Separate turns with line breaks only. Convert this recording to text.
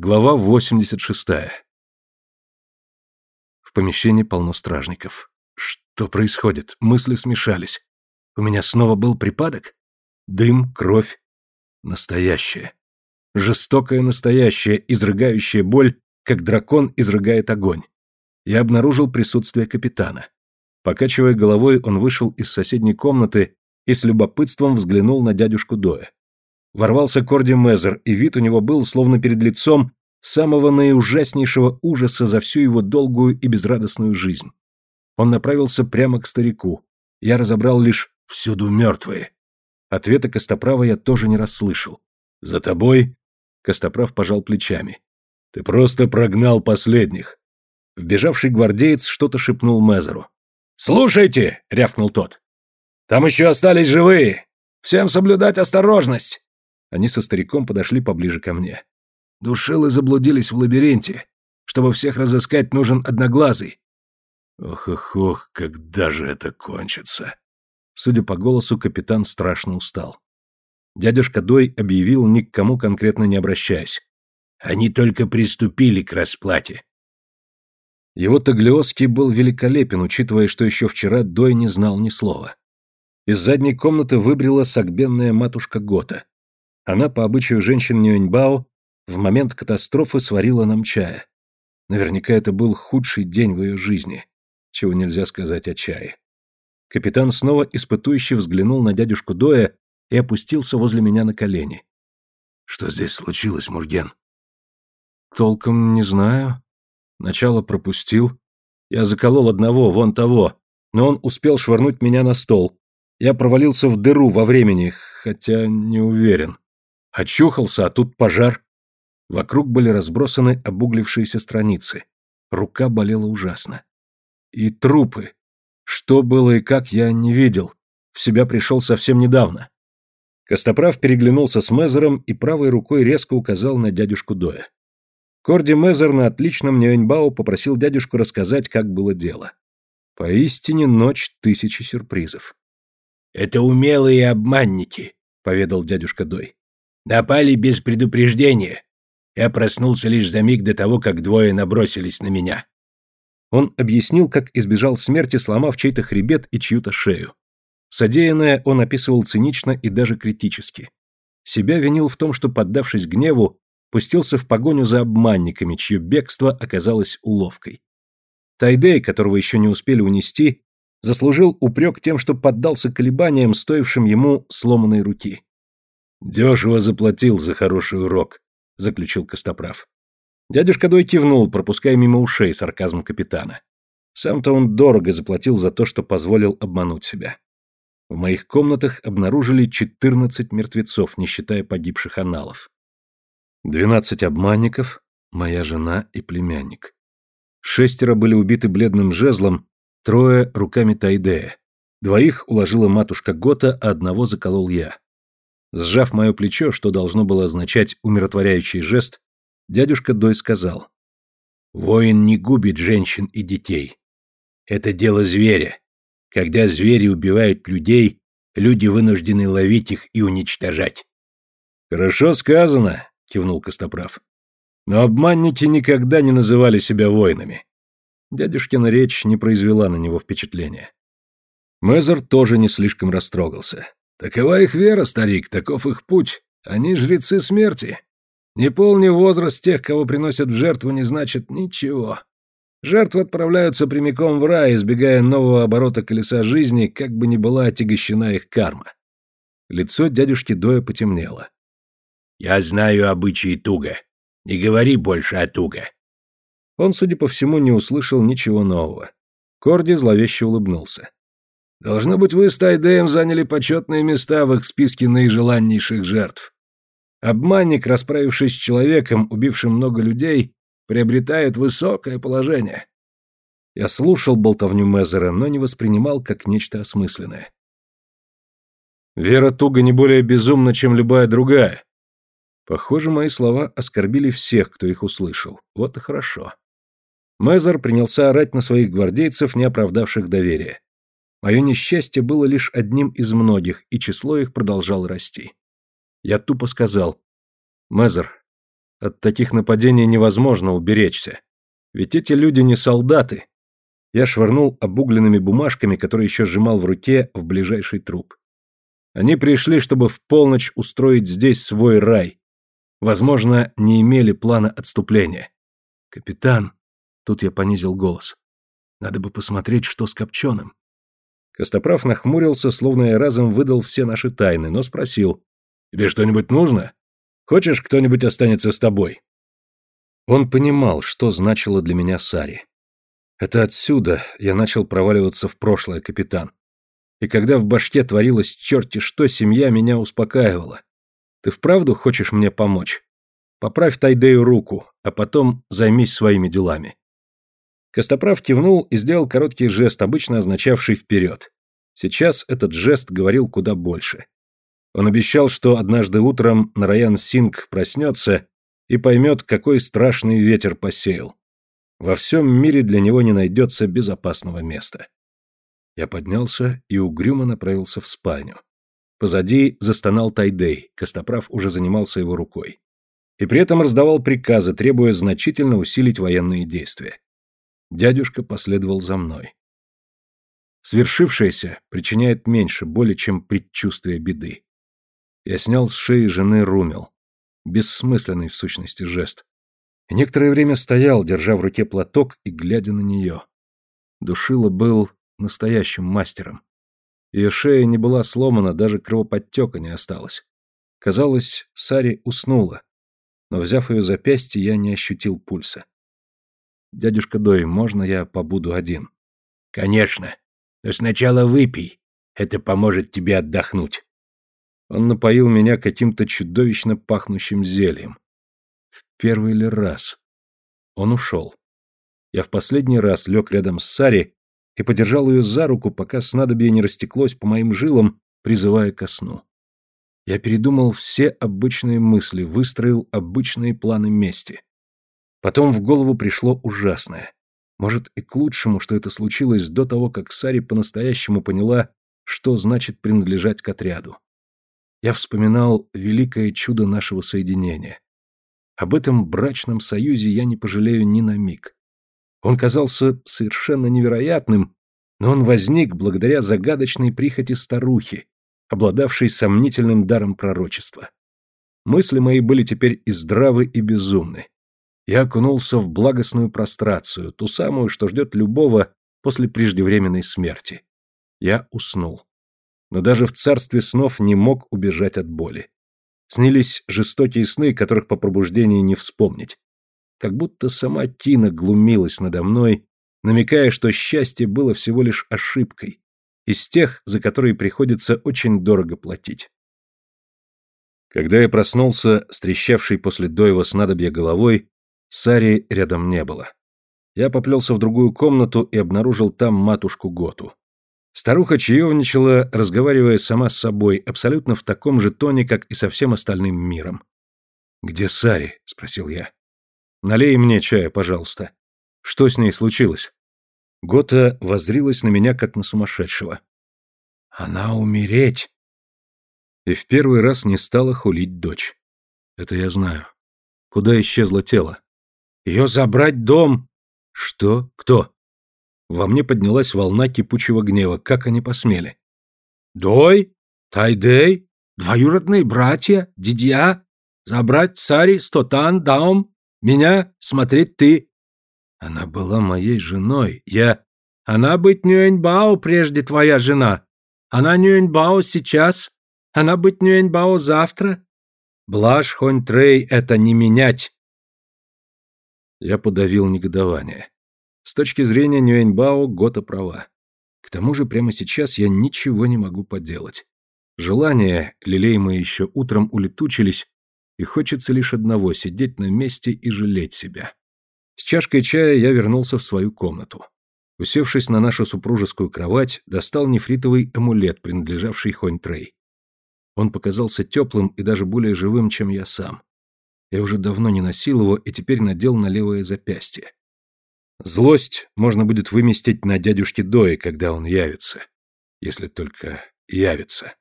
Глава 86. В помещении полно стражников. Что происходит? Мысли смешались. У меня снова был припадок? Дым, кровь. Настоящее. Жестокое настоящее, изрыгающее боль, как дракон изрыгает огонь. Я обнаружил присутствие капитана. Покачивая головой, он вышел из соседней комнаты и с любопытством взглянул на дядюшку Доя. Ворвался Корди Мезер, и вид у него был, словно перед лицом самого наиужаснейшего ужаса за всю его долгую и безрадостную жизнь. Он направился прямо к старику. Я разобрал лишь «всюду мертвые». Ответа Костоправа я тоже не расслышал. «За тобой?» Костоправ пожал плечами. «Ты просто прогнал последних». Вбежавший гвардеец что-то шепнул Мезеру. «Слушайте!» — рявкнул тот. «Там еще остались живые! Всем соблюдать осторожность!» Они со стариком подошли поближе ко мне. Душилы заблудились в лабиринте. Чтобы всех разыскать, нужен одноглазый. Ох-ох-ох, когда же это кончится? Судя по голосу, капитан страшно устал. Дядюшка Дой объявил, ни к кому конкретно не обращаясь. Они только приступили к расплате. Его Таглиоский был великолепен, учитывая, что еще вчера Дой не знал ни слова. Из задней комнаты выбрела сагбенная матушка Гота. Она, по обычаю женщин Нюэньбао, в момент катастрофы сварила нам чая. Наверняка это был худший день в ее жизни, чего нельзя сказать о чае. Капитан снова испытующе взглянул на дядюшку Доя и опустился возле меня на колени. «Что здесь случилось, Мурген?» «Толком не знаю. Начало пропустил. Я заколол одного, вон того, но он успел швырнуть меня на стол. Я провалился в дыру во времени, хотя не уверен. Очухался, а тут пожар. Вокруг были разбросаны обуглившиеся страницы. Рука болела ужасно. И трупы. Что было и как, я не видел. В себя пришел совсем недавно. Костоправ переглянулся с Мезером и правой рукой резко указал на дядюшку Доя. Корди Мезер на отличном Нюэньбау попросил дядюшку рассказать, как было дело. Поистине ночь тысячи сюрпризов.
«Это умелые обманники», — поведал дядюшка Дой. Напали без предупреждения. Я проснулся лишь за миг до того, как двое набросились на меня.
Он объяснил, как избежал смерти, сломав чей-то хребет и чью-то шею. Содеянное он описывал цинично и даже критически. Себя винил в том, что, поддавшись гневу, пустился в погоню за обманниками, чье бегство оказалось уловкой. Тайдей, которого еще не успели унести, заслужил упрек тем, что поддался колебаниям, стоившим ему сломанной руки. «Дешево заплатил за хороший урок», — заключил Костоправ. Дядюшка Дой кивнул, пропуская мимо ушей сарказм капитана. Сам-то он дорого заплатил за то, что позволил обмануть себя. В моих комнатах обнаружили 14 мертвецов, не считая погибших аналов. 12 обманников, моя жена и племянник. Шестеро были убиты бледным жезлом, трое — руками Тайдея. Двоих уложила матушка Гота, а одного заколол я. Сжав мое плечо, что должно было означать умиротворяющий жест, дядюшка Дой сказал. «Воин не губит женщин и детей. Это дело зверя. Когда звери убивают людей, люди вынуждены ловить их и уничтожать». «Хорошо сказано», — кивнул Костоправ. «Но обманники никогда не называли себя воинами». Дядюшкина речь не произвела на него впечатления. Мезер тоже не слишком растрогался. Такова их вера, старик, таков их путь. Они жрецы смерти. Неполный возраст тех, кого приносят в жертву, не значит ничего. Жертвы отправляются прямиком в рай, избегая нового оборота колеса жизни, как бы ни была отягощена их карма. Лицо дядюшки Доя потемнело.
«Я знаю обычаи Туга. Не говори больше о Туга».
Он, судя по всему, не услышал ничего нового. Корди зловеще улыбнулся. Должно быть, вы с Тайдеем заняли почетные места в их списке наижеланнейших жертв. Обманник, расправившись с человеком, убившим много людей, приобретает высокое положение. Я слушал болтовню Мезера, но не воспринимал как нечто осмысленное. Вера Туга не более безумна, чем любая другая. Похоже, мои слова оскорбили всех, кто их услышал. Вот и хорошо. Мезер принялся орать на своих гвардейцев, не оправдавших доверия. Мое несчастье было лишь одним из многих, и число их продолжало расти. Я тупо сказал, «Мезер, От таких нападений невозможно уберечься. Ведь эти люди не солдаты. Я швырнул обугленными бумажками, которые еще сжимал в руке, в ближайший труп. Они пришли, чтобы в полночь устроить здесь свой рай. Возможно, не имели плана отступления. «Капитан», — тут я понизил голос, — «надо бы посмотреть, что с Копченым». Костоправ нахмурился, словно я разом выдал все наши тайны, но спросил, «Тебе что-нибудь нужно? Хочешь, кто-нибудь останется с тобой?» Он понимал, что значило для меня Сари. Это отсюда я начал проваливаться в прошлое, капитан. И когда в башке творилось черти что, семья меня успокаивала. Ты вправду хочешь мне помочь? Поправь Тайдею руку, а потом займись своими делами. Костоправ кивнул и сделал короткий жест, обычно означавший «вперед». Сейчас этот жест говорил куда больше. Он обещал, что однажды утром Нараян Синг проснется и поймет, какой страшный ветер посеял. Во всем мире для него не найдется безопасного места. Я поднялся и угрюмо направился в спальню. Позади застонал Тайдей, Костоправ уже занимался его рукой. И при этом раздавал приказы, требуя значительно усилить военные действия. Дядюшка последовал за мной. Свершившееся причиняет меньше боли, чем предчувствие беды. Я снял с шеи жены румел. Бессмысленный в сущности жест. И некоторое время стоял, держа в руке платок и глядя на нее. Душила был настоящим мастером. Ее шея не была сломана, даже кровоподтека не осталось. Казалось, Сари уснула, но, взяв ее запястье, я не ощутил пульса. «Дядюшка Дой, можно я побуду один?»
«Конечно. Но сначала выпей. Это поможет тебе отдохнуть».
Он напоил меня каким-то чудовищно пахнущим зельем. В первый ли раз? Он ушел. Я в последний раз лег рядом с Сари и подержал ее за руку, пока снадобье не растеклось по моим жилам, призывая ко сну. Я передумал все обычные мысли, выстроил обычные планы мести. Потом в голову пришло ужасное. Может, и к лучшему, что это случилось до того, как Сари по-настоящему поняла, что значит принадлежать к отряду. Я вспоминал великое чудо нашего соединения. Об этом брачном союзе я не пожалею ни на миг. Он казался совершенно невероятным, но он возник благодаря загадочной прихоти старухи, обладавшей сомнительным даром пророчества. Мысли мои были теперь и здравы, и безумны. Я окунулся в благостную прострацию, ту самую, что ждет любого после преждевременной смерти. Я уснул. Но даже в царстве снов не мог убежать от боли. Снились жестокие сны, которых по пробуждении не вспомнить как будто сама Тина глумилась надо мной, намекая, что счастье было всего лишь ошибкой, из тех, за которые приходится очень дорого платить. Когда я проснулся, стрещавший после доева снадобья головой, Сари рядом не было. Я поплелся в другую комнату и обнаружил там матушку Готу. Старуха чаевничала, разговаривая сама с собой, абсолютно в таком же тоне, как и со всем остальным миром. «Где Сари?» — спросил я. Налей мне чая, пожалуйста. Что с ней случилось? Гота воззрилась на меня, как на сумасшедшего. Она умереть. И в первый раз не стала хулить дочь. Это я знаю. Куда исчезло тело? Ее забрать дом. Что? Кто? Во мне поднялась волна кипучего гнева. Как они посмели? Дой? Тайдей? Двоюродные братья? Дидья? Забрать цари, стотан, даум? Меня смотреть ты. Она была моей женой. Я... Она быть Нюэньбао прежде твоя жена. Она Нюэньбао сейчас. Она быть Нюэньбао завтра. Блаш Хонь Трей это не менять. Я подавил негодование. С точки зрения Нюэньбао Гота права. К тому же прямо сейчас я ничего не могу поделать. Желания, лелеемые еще утром, улетучились, и хочется лишь одного — сидеть на месте и жалеть себя. С чашкой чая я вернулся в свою комнату. Усевшись на нашу супружескую кровать, достал нефритовый амулет, принадлежавший Хонь Трей. Он показался теплым и даже более живым, чем я сам. Я уже давно не носил его и теперь надел на левое запястье. Злость можно будет выместить на дядюшке Дое, когда он явится. Если только явится.